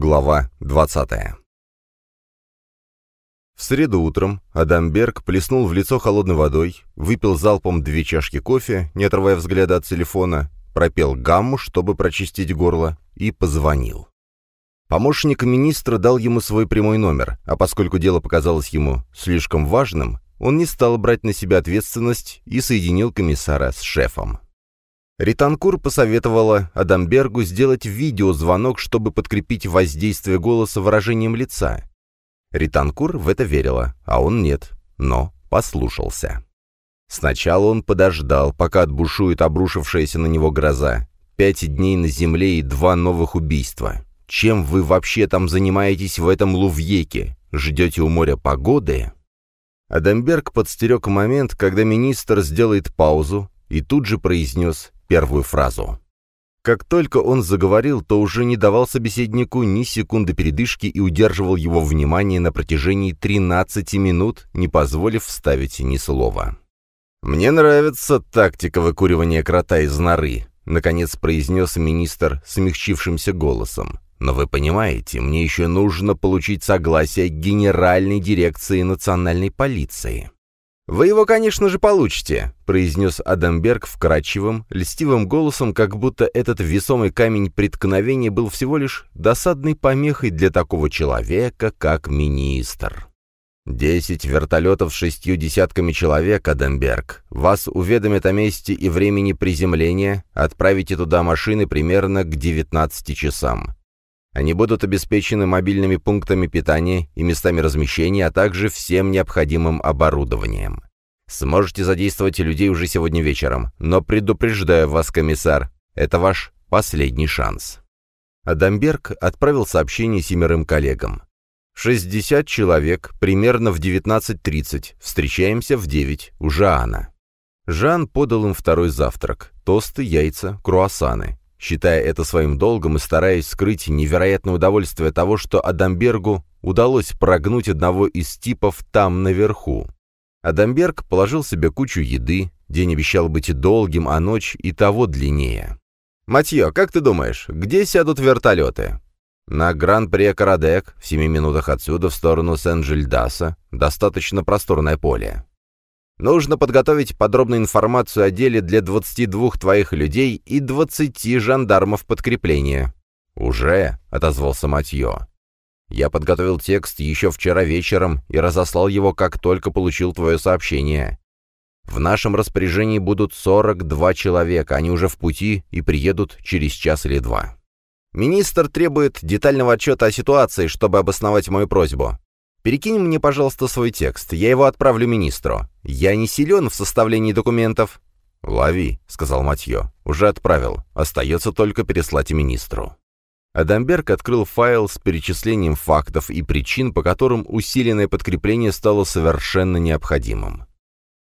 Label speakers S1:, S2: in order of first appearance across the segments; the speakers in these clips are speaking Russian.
S1: Глава 20 В среду утром Адамберг плеснул в лицо холодной водой, выпил залпом две чашки кофе, не отрывая взгляда от телефона, пропел гамму, чтобы прочистить горло, и позвонил. Помощник министра дал ему свой прямой номер, а поскольку дело показалось ему слишком важным, он не стал брать на себя ответственность и соединил комиссара с шефом. Ританкур посоветовала Адамбергу сделать видеозвонок, чтобы подкрепить воздействие голоса выражением лица. Ританкур в это верила, а он нет, но послушался. Сначала он подождал, пока отбушует обрушившаяся на него гроза. Пять дней на земле и два новых убийства. Чем вы вообще там занимаетесь в этом лувьеке? Ждете у моря погоды? Адамберг подстерег момент, когда министр сделает паузу, и тут же произнес первую фразу. Как только он заговорил, то уже не давал собеседнику ни секунды передышки и удерживал его внимание на протяжении 13 минут, не позволив вставить ни слова. «Мне нравится тактика выкуривания крота из норы», — наконец произнес министр смягчившимся голосом. «Но вы понимаете, мне еще нужно получить согласие Генеральной дирекции национальной полиции». «Вы его, конечно же, получите», — произнес Адамберг вкрадчивым, льстивым голосом, как будто этот весомый камень преткновения был всего лишь досадной помехой для такого человека, как министр. «Десять вертолетов с шестью десятками человек, Адамберг. Вас уведомят о месте и времени приземления, отправите туда машины примерно к 19 часам. Они будут обеспечены мобильными пунктами питания и местами размещения, а также всем необходимым оборудованием. Сможете задействовать людей уже сегодня вечером, но предупреждаю вас, комиссар, это ваш последний шанс. Адамберг отправил сообщение семерым коллегам. 60 человек, примерно в 19.30. Встречаемся в 9 у Жана. Жан подал им второй завтрак. Тосты, яйца, круассаны считая это своим долгом и стараясь скрыть невероятное удовольствие того, что Адамбергу удалось прогнуть одного из типов там наверху. Адамберг положил себе кучу еды, день обещал быть долгим, а ночь и того длиннее. «Матье, как ты думаешь, где сядут вертолеты?» «На Гран-При-Карадек, в семи минутах отсюда, в сторону Сен-Жильдаса. Достаточно просторное поле. Нужно подготовить подробную информацию о деле для 22 твоих людей и 20 жандармов подкрепления». «Уже?» — отозвался Матье. «Я подготовил текст еще вчера вечером и разослал его, как только получил твое сообщение. В нашем распоряжении будут 42 человека, они уже в пути и приедут через час или два». «Министр требует детального отчета о ситуации, чтобы обосновать мою просьбу. Перекинь мне, пожалуйста, свой текст, я его отправлю министру. Я не силен в составлении документов». «Лови», — сказал Матье. «Уже отправил. Остается только переслать министру». Адамберг открыл файл с перечислением фактов и причин, по которым усиленное подкрепление стало совершенно необходимым.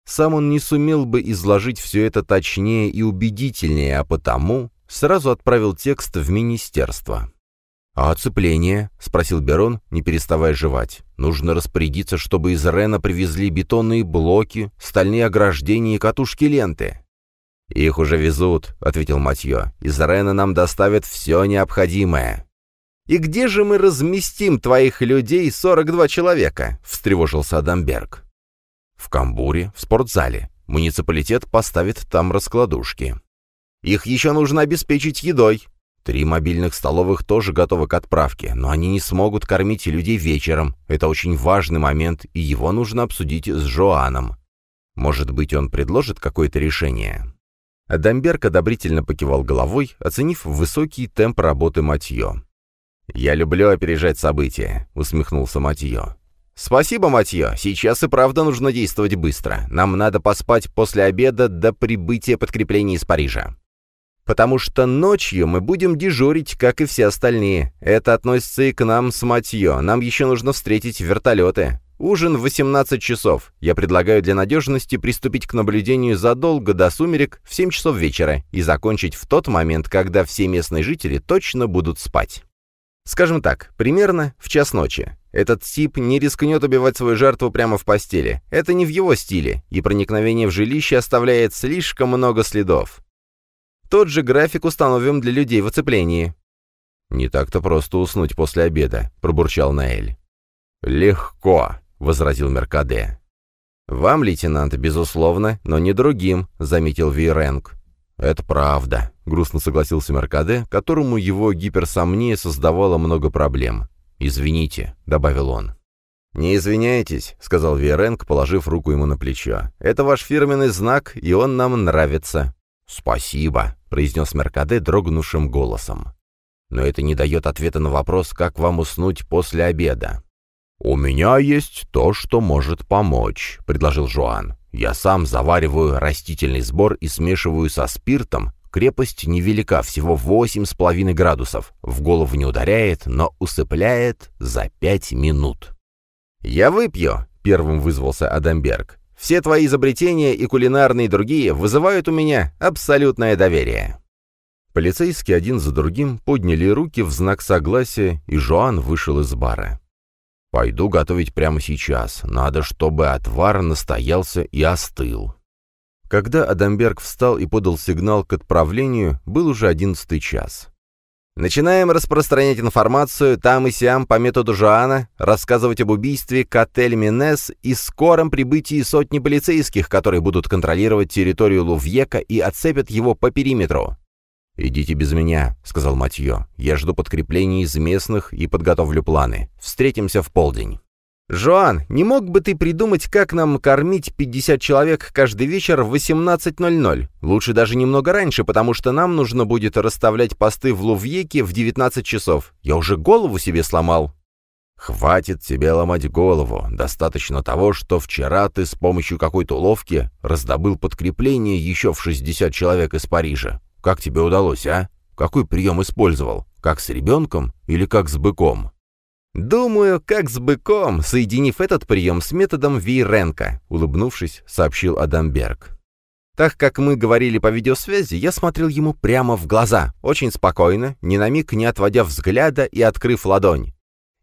S1: Сам он не сумел бы изложить все это точнее и убедительнее, а потому сразу отправил текст в министерство. «А оцепление?» — спросил Берон, не переставая жевать. «Нужно распорядиться, чтобы из Рена привезли бетонные блоки, стальные ограждения и катушки ленты». «Их уже везут», — ответил Матье. «Из Рена нам доставят все необходимое». «И где же мы разместим твоих людей 42 человека?» — встревожился Адамберг. «В Камбуре, в спортзале. Муниципалитет поставит там раскладушки». «Их еще нужно обеспечить едой. Три мобильных столовых тоже готовы к отправке, но они не смогут кормить людей вечером. Это очень важный момент, и его нужно обсудить с Жоаном. Может быть, он предложит какое-то решение?» Адамберг одобрительно покивал головой, оценив высокий темп работы Матье. «Я люблю опережать события», — усмехнулся Матье. «Спасибо, Матье. Сейчас и правда нужно действовать быстро. Нам надо поспать после обеда до прибытия подкрепления из Парижа потому что ночью мы будем дежурить, как и все остальные. Это относится и к нам с Матье. Нам еще нужно встретить вертолеты. Ужин в 18 часов. Я предлагаю для надежности приступить к наблюдению задолго до сумерек в 7 часов вечера и закончить в тот момент, когда все местные жители точно будут спать. Скажем так, примерно в час ночи. Этот тип не рискнет убивать свою жертву прямо в постели. Это не в его стиле, и проникновение в жилище оставляет слишком много следов. Тот же график установим для людей в оцеплении. «Не так-то просто уснуть после обеда», — пробурчал Наэль. «Легко», — возразил Меркаде. «Вам, лейтенант, безусловно, но не другим», — заметил Вейренг. «Это правда», — грустно согласился Меркаде, которому его гиперсомния создавала много проблем. «Извините», — добавил он. «Не извиняйтесь», — сказал Виеренг, положив руку ему на плечо. «Это ваш фирменный знак, и он нам нравится». «Спасибо», — произнес Меркаде дрогнувшим голосом. «Но это не дает ответа на вопрос, как вам уснуть после обеда». «У меня есть то, что может помочь», — предложил Жуан. «Я сам завариваю растительный сбор и смешиваю со спиртом. Крепость невелика, всего восемь с половиной градусов. В голову не ударяет, но усыпляет за пять минут». «Я выпью», — первым вызвался Адамберг. «Все твои изобретения и кулинарные и другие вызывают у меня абсолютное доверие». Полицейские один за другим подняли руки в знак согласия, и Жоан вышел из бара. «Пойду готовить прямо сейчас. Надо, чтобы отвар настоялся и остыл». Когда Адамберг встал и подал сигнал к отправлению, был уже одиннадцатый час. Начинаем распространять информацию там и сям по методу Жоана, рассказывать об убийстве Катель Минес и скором прибытии сотни полицейских, которые будут контролировать территорию Лувьека и отцепят его по периметру. «Идите без меня», — сказал Матье. «Я жду подкреплений из местных и подготовлю планы. Встретимся в полдень». «Жоан, не мог бы ты придумать, как нам кормить 50 человек каждый вечер в 18.00? Лучше даже немного раньше, потому что нам нужно будет расставлять посты в Лувьеке в 19 часов. Я уже голову себе сломал». «Хватит тебе ломать голову. Достаточно того, что вчера ты с помощью какой-то уловки раздобыл подкрепление еще в 60 человек из Парижа. Как тебе удалось, а? Какой прием использовал? Как с ребенком или как с быком?» «Думаю, как с быком, соединив этот прием с методом Вейренко», — улыбнувшись, сообщил Адамберг. Так как мы говорили по видеосвязи, я смотрел ему прямо в глаза, очень спокойно, ни на миг не отводя взгляда и открыв ладонь.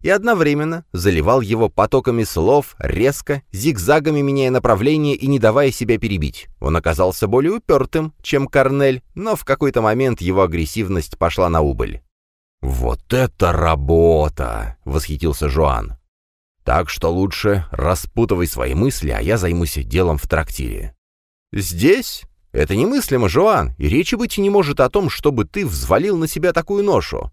S1: И одновременно заливал его потоками слов, резко, зигзагами меняя направление и не давая себя перебить. Он оказался более упертым, чем Корнель, но в какой-то момент его агрессивность пошла на убыль. «Вот это работа!» — восхитился Жуан. «Так что лучше распутывай свои мысли, а я займусь делом в трактире». «Здесь? Это немыслимо, Жуан, и речи быть не может о том, чтобы ты взвалил на себя такую ношу.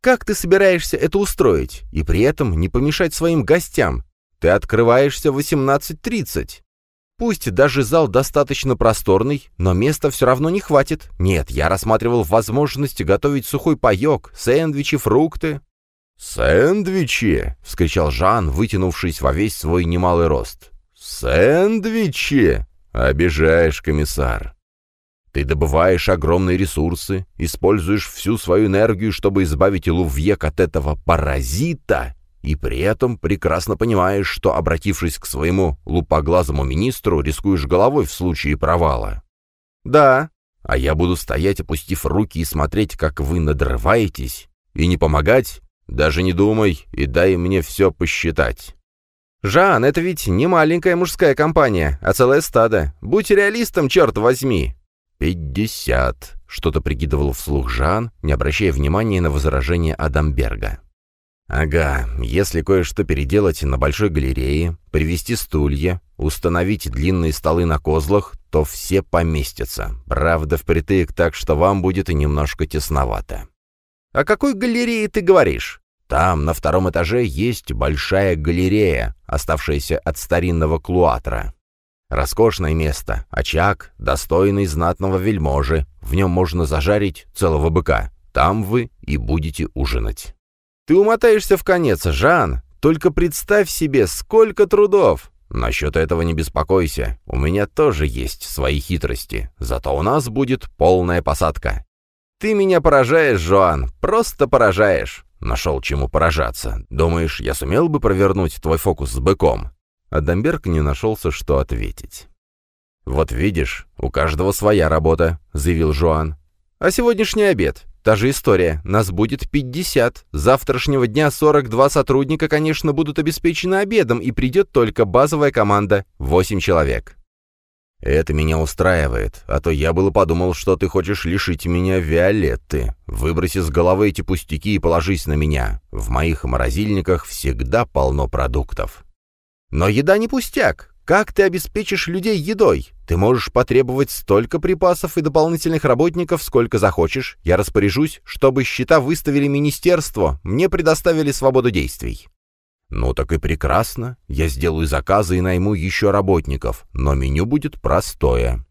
S1: Как ты собираешься это устроить, и при этом не помешать своим гостям? Ты открываешься в 18.30. Пусть даже зал достаточно просторный, но места все равно не хватит. Нет, я рассматривал возможность готовить сухой паек, сэндвичи, фрукты. «Сэндвичи!» — вскричал Жан, вытянувшись во весь свой немалый рост. «Сэндвичи! Обижаешь, комиссар!» Ты добываешь огромные ресурсы, используешь всю свою энергию, чтобы избавить Лувьек от этого паразита, и при этом прекрасно понимаешь, что, обратившись к своему лупоглазому министру, рискуешь головой в случае провала. Да, а я буду стоять, опустив руки и смотреть, как вы надрываетесь, и не помогать? Даже не думай, и дай мне все посчитать. «Жан, это ведь не маленькая мужская компания, а целое стадо. Будь реалистом, черт возьми!» «Пятьдесят», — что-то прикидывал вслух Жан, не обращая внимания на возражение Адамберга. Ага, если кое-что переделать на большой галерее, привести стулья, установить длинные столы на козлах, то все поместятся. Правда, впритык так, что вам будет немножко тесновато. «О какой галерее ты говоришь?» «Там, на втором этаже, есть большая галерея, оставшаяся от старинного клуатра. Роскошное место, очаг, достойный знатного вельможи. В нем можно зажарить целого быка. Там вы и будете ужинать». Ты умотаешься в конец, Жан. Только представь себе, сколько трудов. Насчет этого не беспокойся. У меня тоже есть свои хитрости. Зато у нас будет полная посадка. Ты меня поражаешь, Жоан. Просто поражаешь. Нашел чему поражаться. Думаешь, я сумел бы провернуть твой фокус с быком?» Адамберг не нашелся, что ответить. «Вот видишь, у каждого своя работа», — заявил Жоан. «А сегодняшний обед? Та же история. Нас будет 50. завтрашнего дня 42 сотрудника, конечно, будут обеспечены обедом, и придет только базовая команда — 8 человек. «Это меня устраивает, а то я было подумал, что ты хочешь лишить меня Виолетты. Выброси с головы эти пустяки и положись на меня. В моих морозильниках всегда полно продуктов». «Но еда не пустяк. Как ты обеспечишь людей едой? Ты можешь потребовать столько припасов и дополнительных работников, сколько захочешь. Я распоряжусь, чтобы счета выставили министерство, мне предоставили свободу действий». «Ну так и прекрасно. Я сделаю заказы и найму еще работников, но меню будет простое.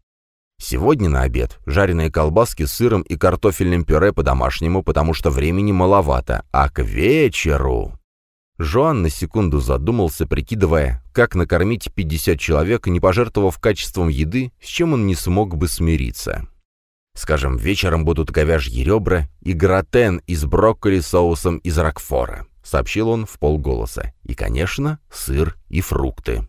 S1: Сегодня на обед жареные колбаски с сыром и картофельным пюре по-домашнему, потому что времени маловато, а к вечеру...» Жоан на секунду задумался, прикидывая, как накормить 50 человек, не пожертвовав качеством еды, с чем он не смог бы смириться. Скажем, вечером будут говяжьи ребра и гратен из брокколи соусом из ракфора. — сообщил он в полголоса. «И, конечно, сыр и фрукты».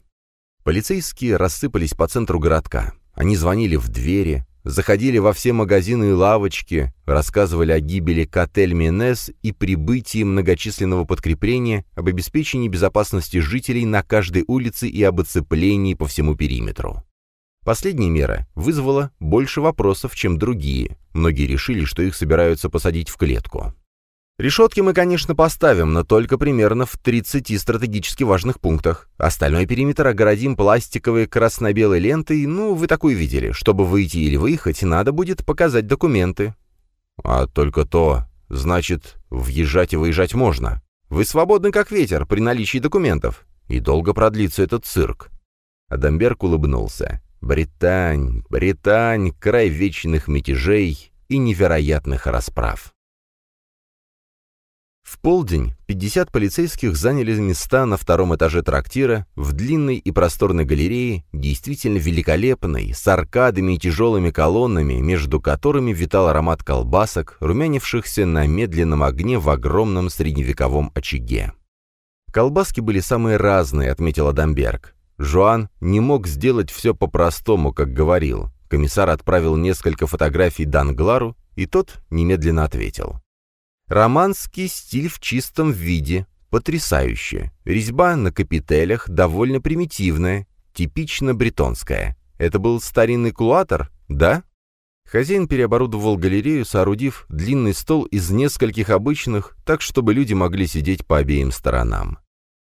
S1: Полицейские рассыпались по центру городка. Они звонили в двери, заходили во все магазины и лавочки, рассказывали о гибели Котель Минес и прибытии многочисленного подкрепления, об обеспечении безопасности жителей на каждой улице и об оцеплении по всему периметру. Последняя мера вызвала больше вопросов, чем другие. Многие решили, что их собираются посадить в клетку. Решетки мы, конечно, поставим, но только примерно в 30 стратегически важных пунктах. Остальной периметр огородим пластиковой красно-белой лентой, ну, вы такую видели. Чтобы выйти или выехать, надо будет показать документы. А только то, значит, въезжать и выезжать можно. Вы свободны как ветер при наличии документов. И долго продлится этот цирк. Адамберг улыбнулся. Британь, Британь, край вечных мятежей и невероятных расправ. В полдень 50 полицейских заняли места на втором этаже трактира в длинной и просторной галерее, действительно великолепной, с аркадами и тяжелыми колоннами, между которыми витал аромат колбасок, румянившихся на медленном огне в огромном средневековом очаге. Колбаски были самые разные, отметил Адамберг. Жуан не мог сделать все по-простому, как говорил. Комиссар отправил несколько фотографий Данглару, и тот немедленно ответил. Романский стиль в чистом виде, потрясающе. Резьба на капителях довольно примитивная, типично бретонская. Это был старинный кулуатор, да? Хозяин переоборудовал галерею, соорудив длинный стол из нескольких обычных, так чтобы люди могли сидеть по обеим сторонам.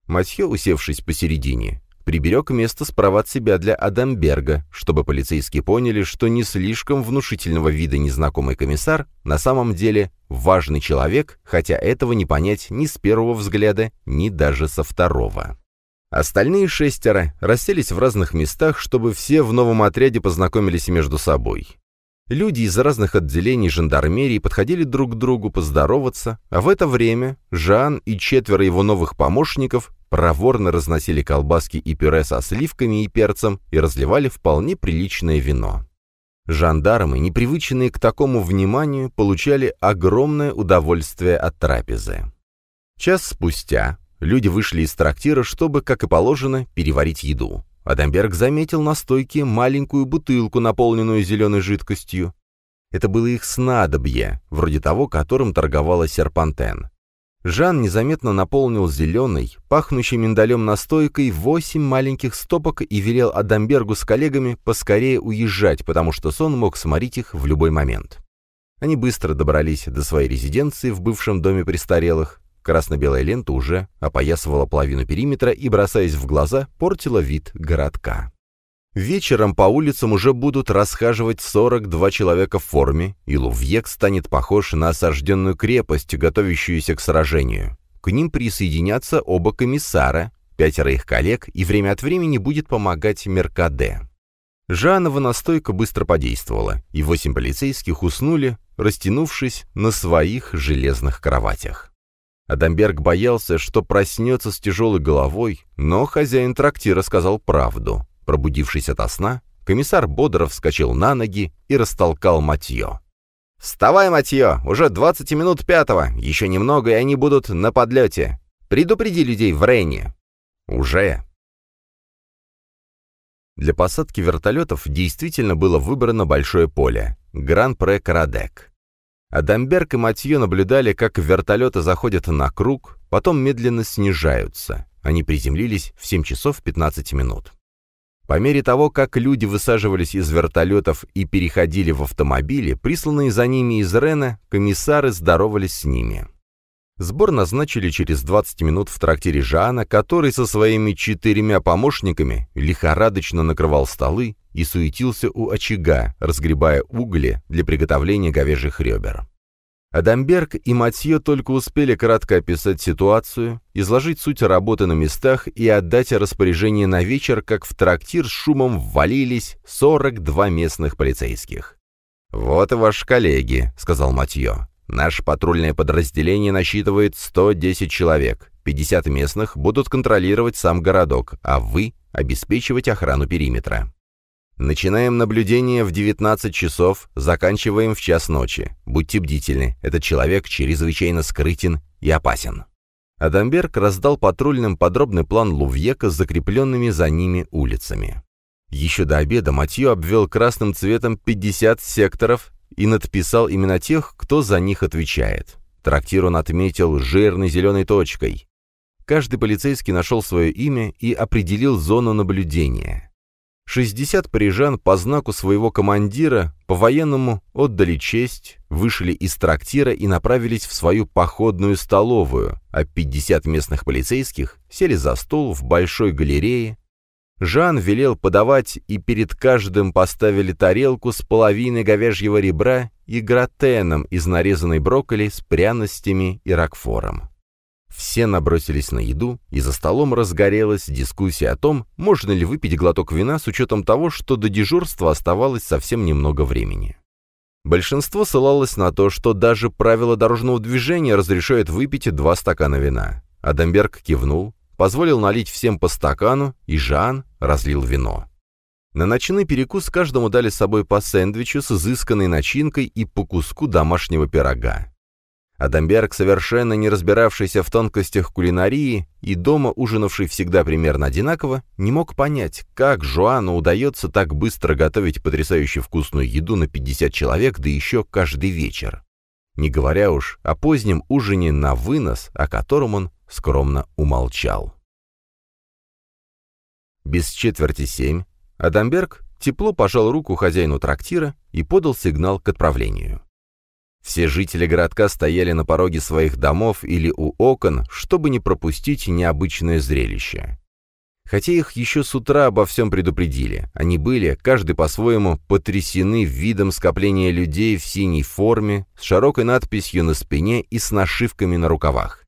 S1: Матье, усевшись посередине, приберег место справа от себя для Адамберга, чтобы полицейские поняли, что не слишком внушительного вида незнакомый комиссар на самом деле важный человек, хотя этого не понять ни с первого взгляда, ни даже со второго. Остальные шестеро расселись в разных местах, чтобы все в новом отряде познакомились между собой. Люди из разных отделений жандармерии подходили друг к другу поздороваться, а в это время Жан и четверо его новых помощников проворно разносили колбаски и пюре со сливками и перцем и разливали вполне приличное вино. Жандармы, непривычные к такому вниманию, получали огромное удовольствие от трапезы. Час спустя люди вышли из трактира, чтобы, как и положено, переварить еду. Адамберг заметил на стойке маленькую бутылку, наполненную зеленой жидкостью. Это было их снадобье, вроде того, которым торговала Серпантен. Жан незаметно наполнил зеленой, пахнущей миндалем настойкой, восемь маленьких стопок и велел Адамбергу с коллегами поскорее уезжать, потому что сон мог сморить их в любой момент. Они быстро добрались до своей резиденции в бывшем доме престарелых. Красно-белая лента уже опоясывала половину периметра и, бросаясь в глаза, портила вид городка. Вечером по улицам уже будут расхаживать 42 человека в форме, и Лувьек станет похож на осажденную крепость, готовящуюся к сражению. К ним присоединятся оба комиссара, пятеро их коллег, и время от времени будет помогать Меркаде. Жанова настойка быстро подействовала, и восемь полицейских уснули, растянувшись на своих железных кроватях. Адамберг боялся, что проснется с тяжелой головой, но хозяин трактира сказал правду. Пробудившись ото сна, комиссар бодро вскочил на ноги и растолкал Матье. «Вставай, Матье! Уже 20 минут пятого! Еще немного, и они будут на подлете! Предупреди людей в Рейне!» «Уже!» Для посадки вертолетов действительно было выбрано большое поле — Гран-Пре-Карадек. Адамберг и Матье наблюдали, как вертолеты заходят на круг, потом медленно снижаются. Они приземлились в 7 часов 15 минут. По мере того, как люди высаживались из вертолетов и переходили в автомобили, присланные за ними из Рена, комиссары здоровались с ними. Сбор назначили через 20 минут в трактире Жана, который со своими четырьмя помощниками лихорадочно накрывал столы и суетился у очага, разгребая угли для приготовления говяжьих ребер. Адамберг и Матье только успели кратко описать ситуацию, изложить суть работы на местах и отдать распоряжение на вечер, как в трактир с шумом ввалились 42 местных полицейских. «Вот и ваши коллеги», — сказал Матье. «Наше патрульное подразделение насчитывает 110 человек. 50 местных будут контролировать сам городок, а вы — обеспечивать охрану периметра. Начинаем наблюдение в 19 часов, заканчиваем в час ночи. Будьте бдительны, этот человек чрезвычайно скрытен и опасен». Адамберг раздал патрульным подробный план Лувьека с закрепленными за ними улицами. Еще до обеда Матье обвел красным цветом 50 секторов и надписал имена тех, кто за них отвечает. Трактир он отметил жирной зеленой точкой. Каждый полицейский нашел свое имя и определил зону наблюдения. 60 парижан по знаку своего командира по-военному отдали честь, вышли из трактира и направились в свою походную столовую, а 50 местных полицейских сели за стол в большой галерее. Жан велел подавать, и перед каждым поставили тарелку с половиной говяжьего ребра и гратеном из нарезанной брокколи с пряностями и ракфором. Все набросились на еду, и за столом разгорелась дискуссия о том, можно ли выпить глоток вина с учетом того, что до дежурства оставалось совсем немного времени. Большинство ссылалось на то, что даже правила дорожного движения разрешают выпить два стакана вина. Адамберг кивнул, позволил налить всем по стакану, и Жан разлил вино. На ночной перекус каждому дали с собой по сэндвичу с изысканной начинкой и по куску домашнего пирога. Адамберг, совершенно не разбиравшийся в тонкостях кулинарии и дома ужинавший всегда примерно одинаково, не мог понять, как Жуану удается так быстро готовить потрясающе вкусную еду на 50 человек, да еще каждый вечер. Не говоря уж о позднем ужине на вынос, о котором он скромно умолчал. Без четверти семь Адамберг тепло пожал руку хозяину трактира и подал сигнал к отправлению. Все жители городка стояли на пороге своих домов или у окон, чтобы не пропустить необычное зрелище. Хотя их еще с утра обо всем предупредили, они были, каждый по-своему, потрясены видом скопления людей в синей форме, с широкой надписью на спине и с нашивками на рукавах.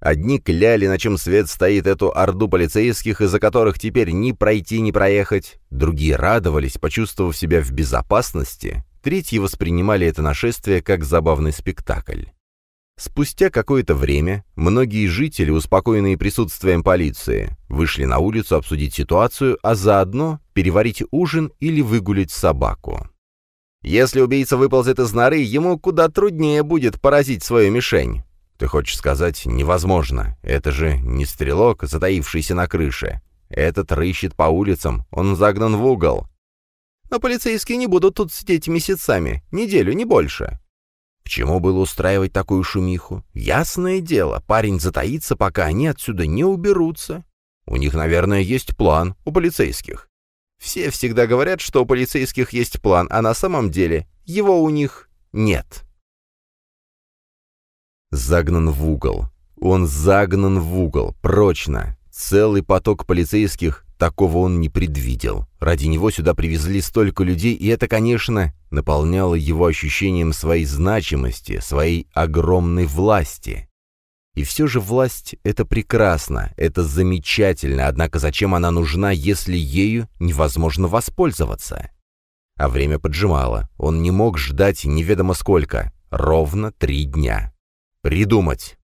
S1: Одни кляли, на чем свет стоит эту орду полицейских, из-за которых теперь ни пройти, ни проехать. Другие радовались, почувствовав себя в безопасности, Третьи воспринимали это нашествие как забавный спектакль. Спустя какое-то время многие жители, успокоенные присутствием полиции, вышли на улицу обсудить ситуацию, а заодно переварить ужин или выгулить собаку. Если убийца выползет из норы, ему куда труднее будет поразить свою мишень. Ты хочешь сказать, невозможно. Это же не стрелок, затаившийся на крыше. Этот рыщет по улицам, он загнан в угол. Но полицейские не будут тут сидеть месяцами, неделю, не больше. К чему было устраивать такую шумиху? Ясное дело, парень затаится, пока они отсюда не уберутся. У них, наверное, есть план, у полицейских. Все всегда говорят, что у полицейских есть план, а на самом деле его у них нет. Загнан в угол. Он загнан в угол, прочно. Целый поток полицейских Такого он не предвидел. Ради него сюда привезли столько людей, и это, конечно, наполняло его ощущением своей значимости, своей огромной власти. И все же власть — это прекрасно, это замечательно, однако зачем она нужна, если ею невозможно воспользоваться? А время поджимало, он не мог ждать неведомо сколько, ровно три дня. Придумать.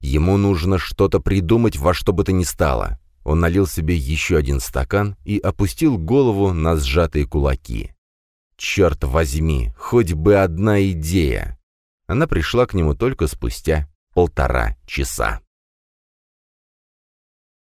S1: Ему нужно что-то придумать во что бы то ни стало. Он налил себе еще один стакан и опустил голову на сжатые кулаки. «Черт возьми, хоть бы одна идея!» Она пришла к нему только спустя полтора часа.